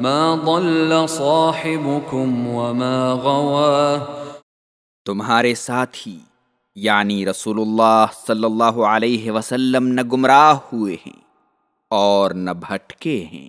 ما ضل صاحبكم وما غوا تمہارے ساتھی یعنی رسول اللہ صلی اللہ علیہ وسلم، نہ گمراہ ہوئے ہیں اور نہ بھٹکے ہیں۔